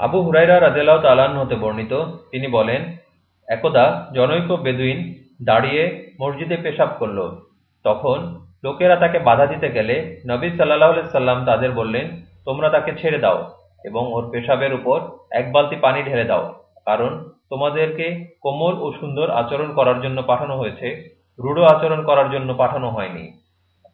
আবু হুরাইরা রাদিয়াল্লাহ তালান হতে বর্ণিত, তিনি বলেন, একদা জনৈক বেদুইন দাঁড়িয়ে মসজিদে পেশাব করল। তখন লোকেরা তাকে বাধা দিতে গেলে নবী সাল্লাহ সাল্লাম তাদের বললেন, তোমরা তাকে ছেড়ে দাও এবং ওর পেশাবের উপর এক বালতি পানি ঢেলে দাও। কারণ তোমাদেরকে কোমল ও সুন্দর আচরণ করার জন্য পাঠানো হয়েছে, রূঢ় আচরণ করার জন্য পাঠানো হয়নি।